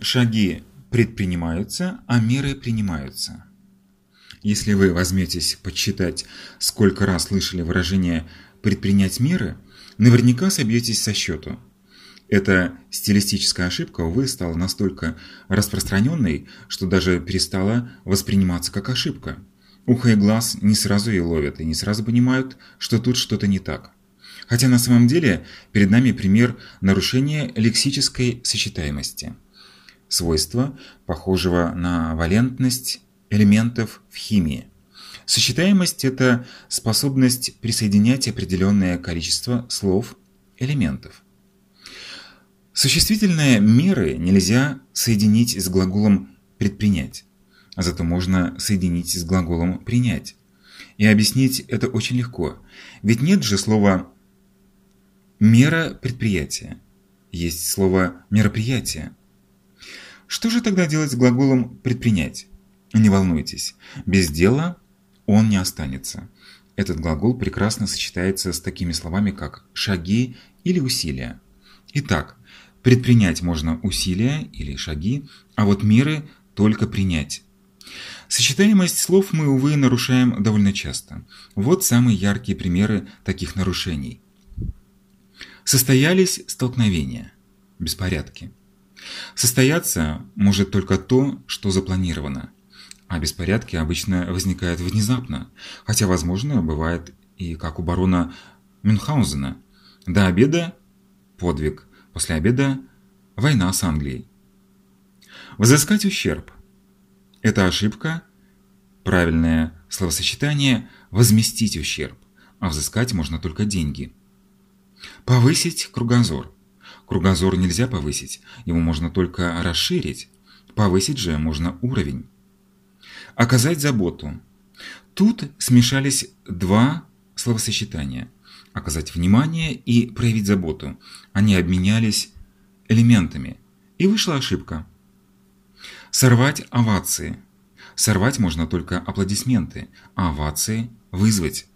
Шаги предпринимаются, а меры принимаются. Если вы возьметесь подсчитать, сколько раз слышали выражение «предпринять меры», наверняка собьетесь со счету. Эта стилистическая ошибка, увы, стала настолько распространенной, что даже перестала восприниматься как ошибка. Ухо и глаз не сразу ее ловят и не сразу понимают, что тут что-то не так. Хотя на самом деле перед нами пример нарушения лексической сочетаемости. Свойства, похожего на валентность элементов в химии. Сочетаемость – это способность присоединять определенное количество слов, элементов. Существительные меры нельзя соединить с глаголом «предпринять», а зато можно соединить с глаголом «принять». И объяснить это очень легко, ведь нет же слова «мера предприятия», есть слово «мероприятие». Что же тогда делать с глаголом «предпринять»? Не волнуйтесь, без дела он не останется. Этот глагол прекрасно сочетается с такими словами, как «шаги» или «усилия». Итак, предпринять можно усилия или шаги, а вот меры только принять. Сочетаемость слов мы, увы, нарушаем довольно часто. Вот самые яркие примеры таких нарушений. Состоялись столкновения, беспорядки. Состояться может только то, что запланировано а беспорядки обычно возникают внезапно, хотя, возможно, бывает и как у барона Мюнхгаузена. До обеда – подвиг, после обеда – война с Англией. Взыскать ущерб – это ошибка, правильное словосочетание – возместить ущерб, а взыскать можно только деньги. Повысить кругозор. Кругозор нельзя повысить, его можно только расширить. Повысить же можно уровень. Оказать заботу. Тут смешались два словосочетания. Оказать внимание и проявить заботу. Они обменялись элементами. И вышла ошибка. Сорвать овации. Сорвать можно только аплодисменты, а овации вызвать.